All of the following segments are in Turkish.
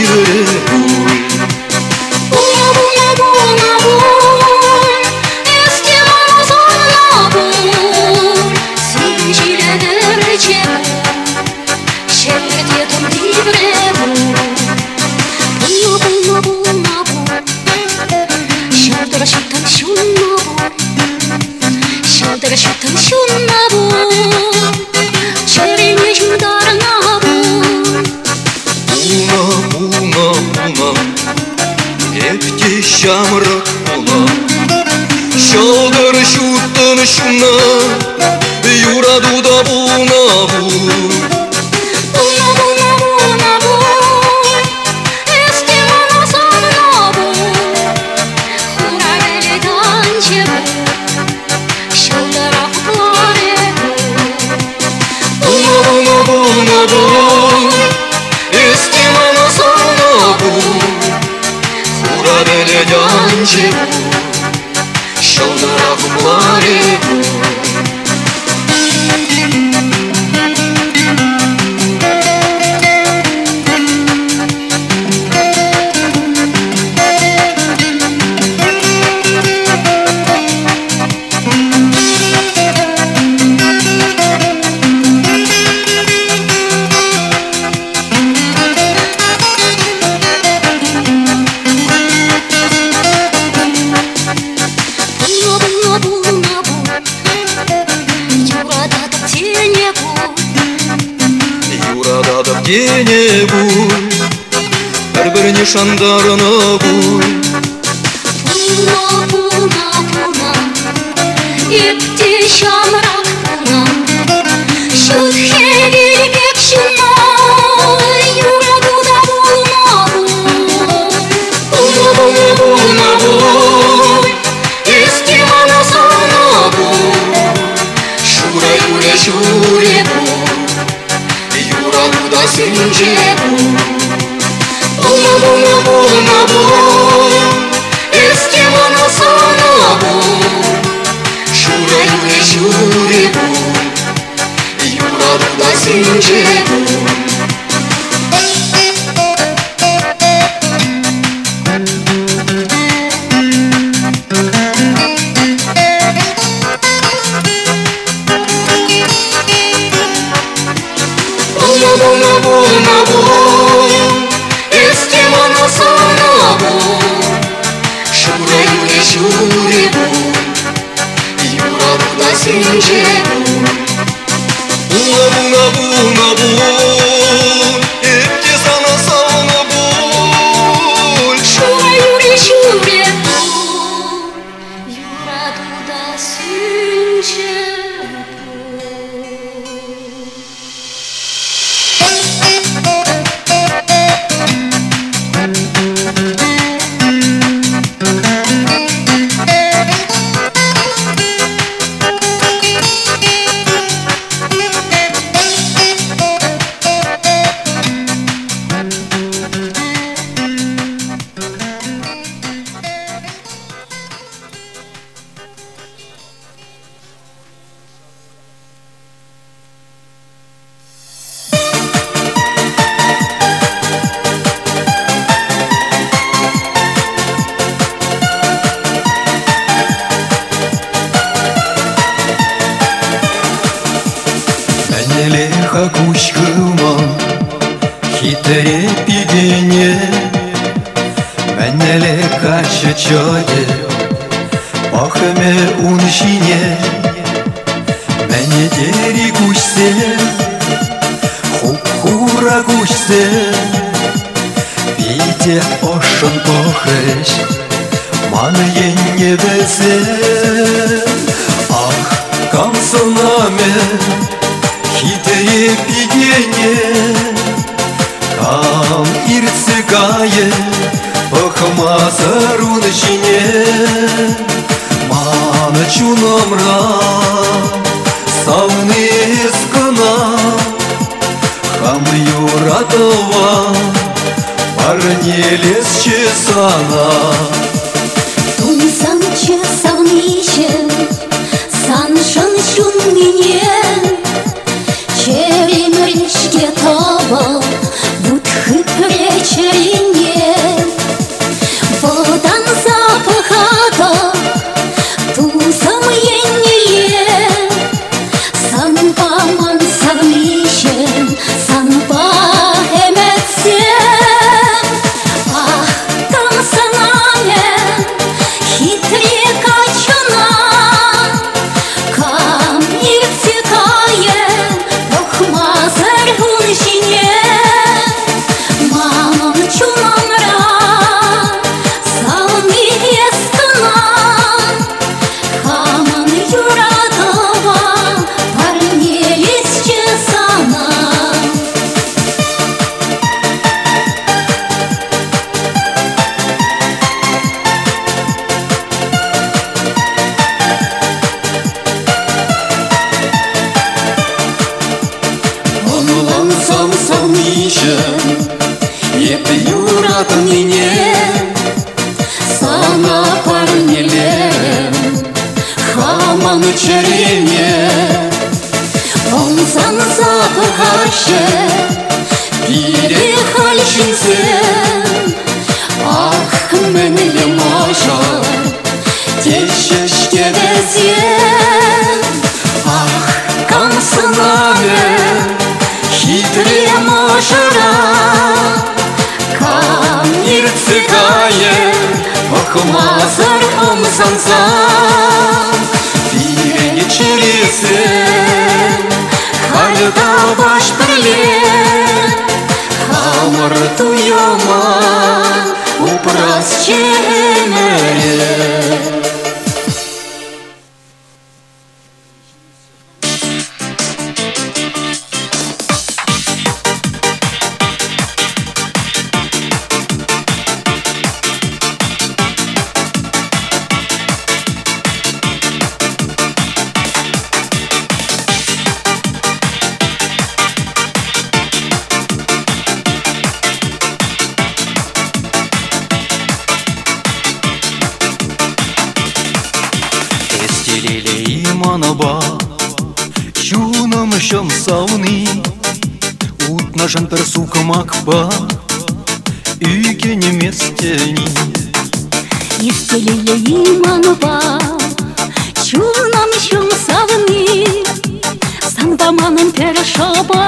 beautiful you. buy Her bir nişandarına buy Buna buna buna İhtişamrak buna Şu heri bekşuna Yura buna buna Buna buna buna buy İstimana sana buy Şura yure şure buy Yura bu da since buy zincire bu. небесе Ах, комсунами, хитрые пигене Кам ирцыгае, пахмаса руночине. Мана чунамра, сауны эскана Хам юратова, парни лес чесана. Тунсан чесавничен Саншын шун минен Черемришке таба dочерение Он сам запахаше Перехали шинце Ах, мене можа Тешешке везе Ах, комсонале Хитрее можара Камнир цыгае Ох, мазар, ом, санзар жүресің қайда баш бірлен қамыр туяман бір сумкам ақпа үйген емес тенің естелейлі иманы бар чулнам чун сағыни саңдаманым пәрі шаба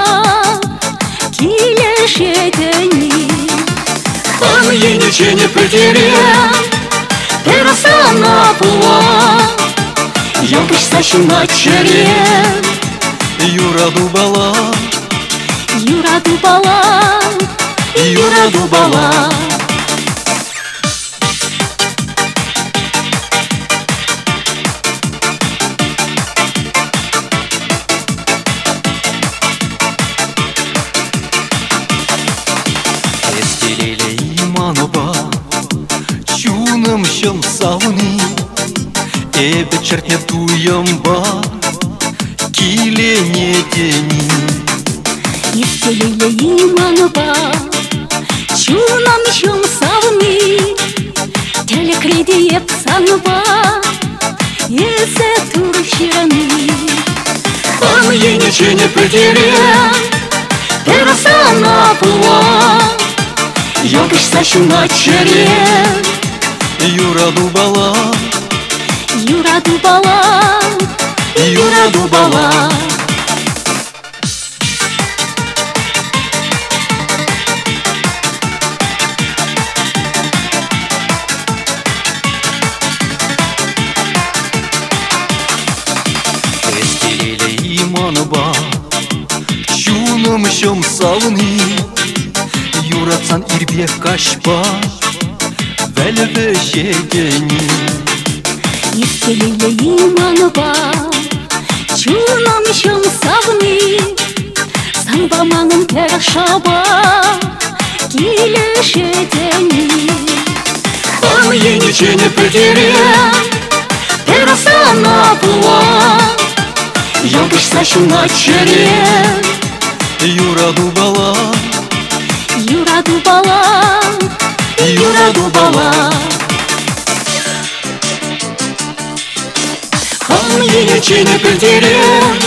келешетени Аны ені чені пөтере пәрі сана пуа Якышса шуна чаре Юра бала Юра Дубала, Юра Дубала. Естелеле иманова, чуным шым савыны, туем ба, киле не тени. Чуманова Чулнам жұмсалми Телекреди епсанова Есе туры хирами Аны ене чене пекере Персана пула Йогышса шума чере Юра дубала. Юра дубала Юра дубала. волны Юратсан ирбе кашпа Вәлі жегені Ескелейлі иманы ба Чуламшым сағыны Саңба маңын тәрі шаба Келешетені Аны еңі чені пөкері Тәрі сана бұла Ялғышса шуна черен Юра Дубала. Юра Дубала. Юра Дубала. Он ее чинит в деревне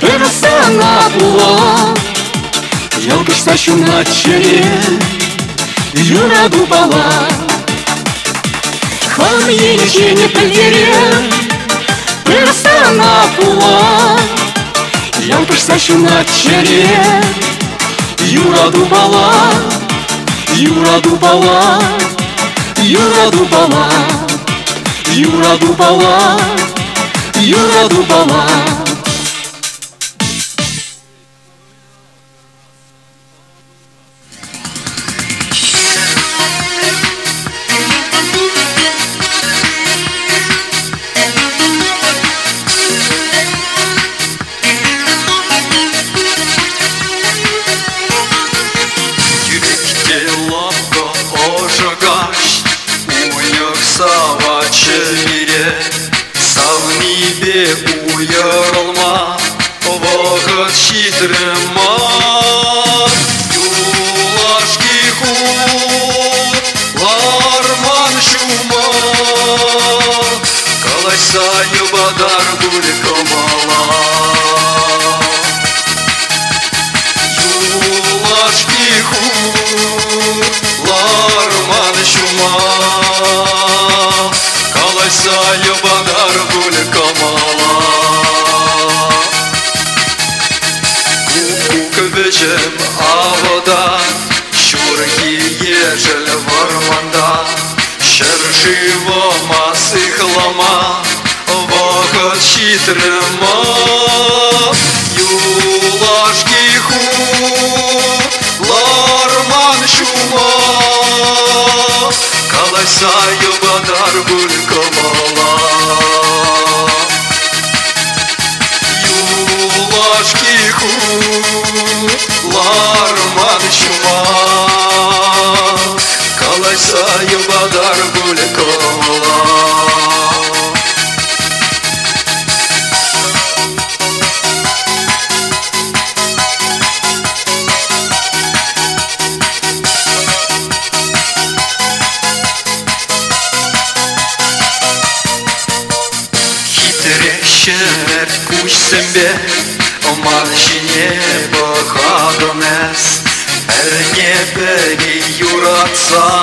Приросла на пула Елка стащу на челе Юра Дубала. Он ее чинит в деревне Приросла на сашуна черен Юраду бала Юраду бала Юраду бала Юраду бала Юраду бала Yürekte się Omarşini bakadımız Erge begi yuratsan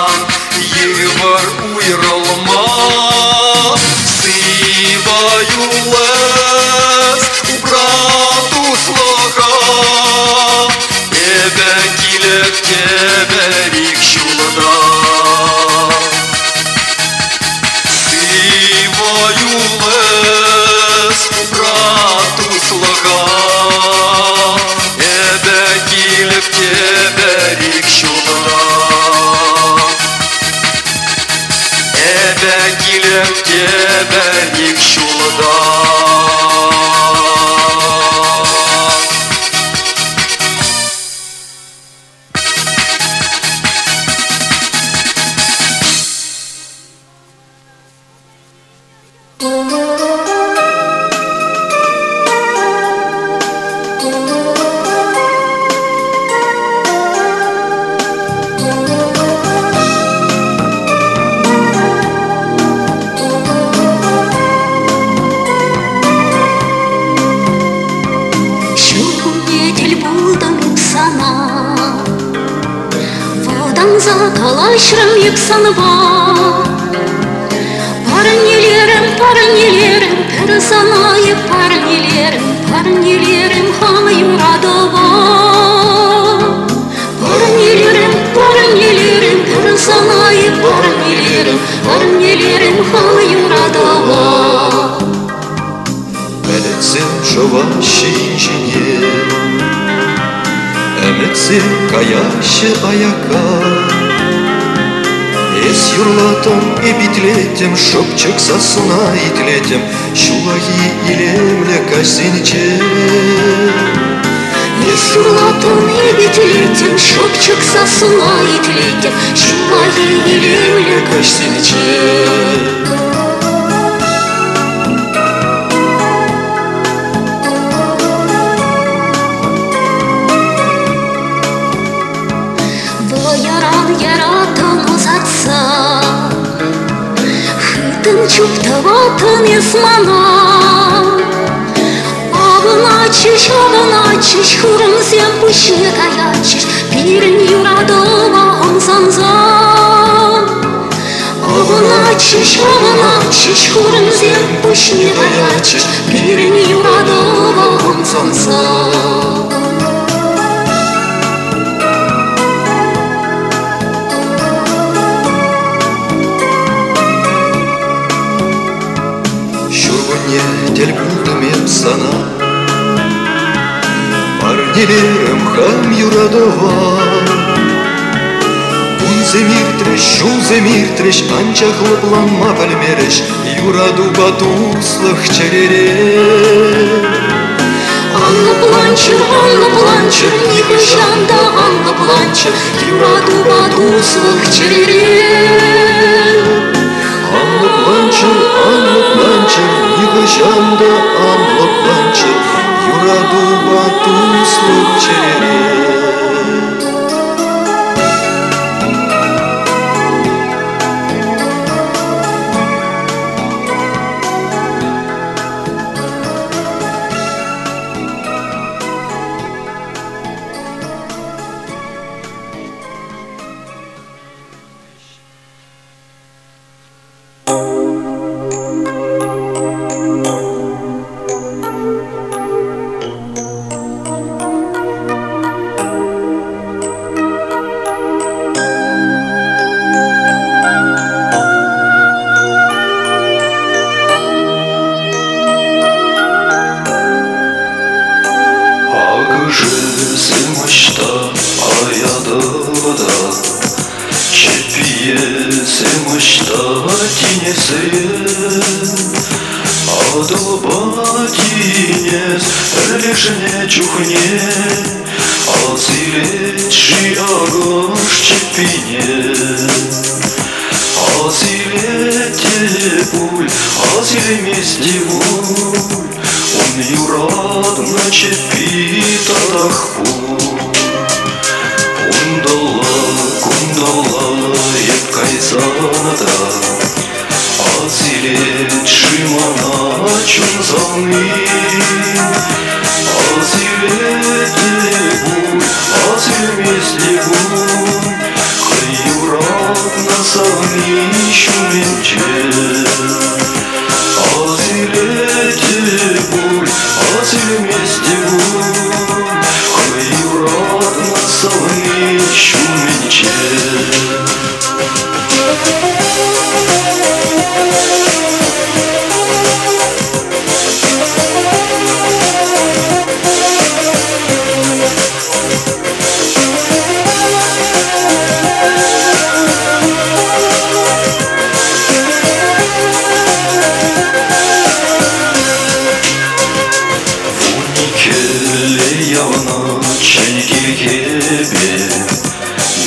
Parnelerim, parnelerim Персанайы парнелерім Парнелерім хам юрадова Парнелерім, парнелерім Персанайы парнелерім Парнелерім хам юрадова Meleksin şovaşı injinier Emeksin kayaşı ayaka Ес юрлатам и битлетем Шопчык сасуна итлетем Шулахи илемле кашсенче Ес юрлатым ебетлетем Шопчык сасуна итлетем Шулахи илемле кашсенче Çuktavatan esmana Avınaçış, avınaçış Hırım sen pışını kayaçış Birin yuradova omzanzan Avınaçış, avınaçış Hırım sen pışını kayaçış Birin yuradova omzanzan Тел buldum hep gel güldümim сана Парнилерым хам юрадова Бун земиртреш, жул земиртреш Анча хлыпланма пальмереш Юраду батуслых черере Анна Планчер, Анна Планчер Ихыжанда Анна Планчер Юраду батуслых черере Анна Планчер, Yığışanda anlatlançı Yuradu batusluk çere Azilin şu manacın zanlıyım yana çelgi gibi.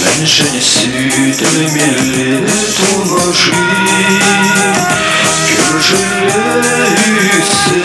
Menşenisi de millet ulaşı Köşeye ise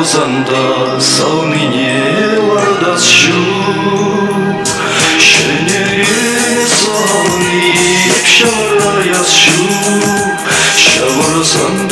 Озанда сомнение вардасшу Шенерин сомни ипшара ясшу Шаварсан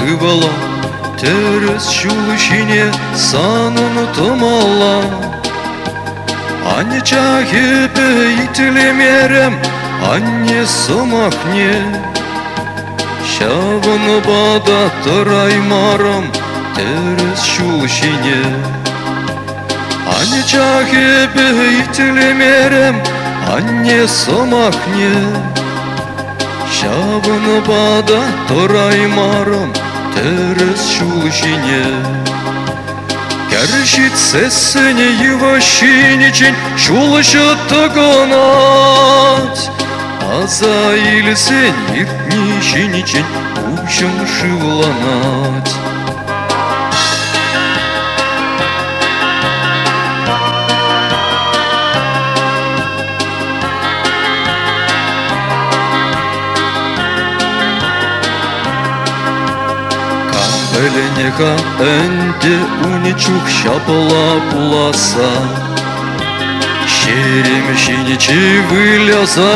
Кыбала терес сан саныны томала Анне чахепе мерем Анне сомахне Шавыны бада тұраймарым Терес шулышине Анне чахепе мерем Анне сомахне Шабыны бада тұраймарым терес шулышине Кәршит сесіне евашин ічін шулышы тыгынат Аза илісін иртнішін ічін пущем шивланать. Еленіға әнде уничук шапыла пуласа Шерем шинечі выляса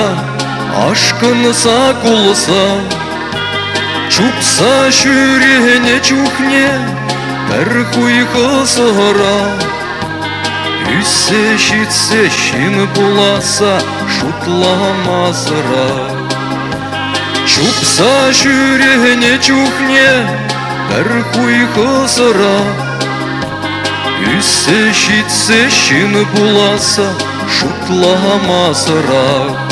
Ашкыныса кулыса Чупса шүрене чухне Бір хуйқы сығыра Үссе шитсе шин пуласа Шутламасыра Чукса шүрене чухне çухне Перхуйха сора Üsse şitse şin bulasa Şutlama sıra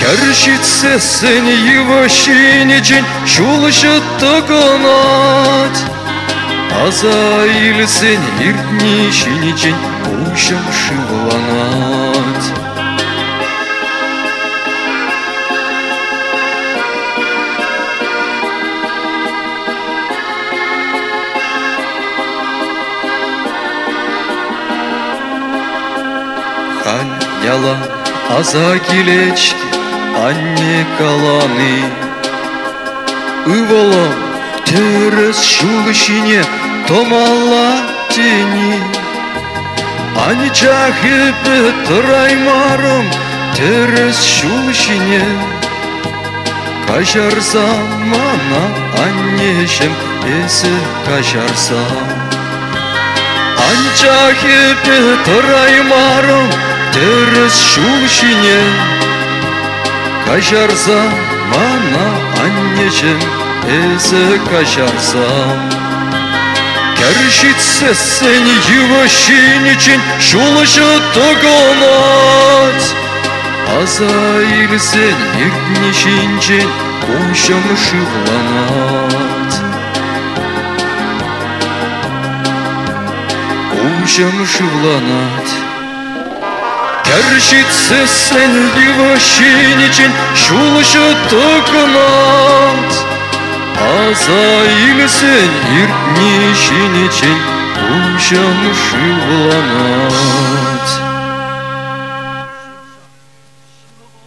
Кершится сені йывашин için Шулышытты канат Азаил сен иртнишин için Ушам шывланат стояла, а за килечки Анне қаланы Үвалам теріс жыл ішіне томала тени Ани чахипі тұраймарым теріс жыл ішіне Қажарсам мана терес шулышине Kaşarsam bana anneciğim eze kaşarsam Kerşitse seni yıvaşin için şulaşı tokonat Azrail sen yırtmışince uşamışı bulanat Uşamışı bulanat Kerşitse sen yıvaşin için şuluşu tıkınat Azrail sen yırtmışin için uşamışı bulanat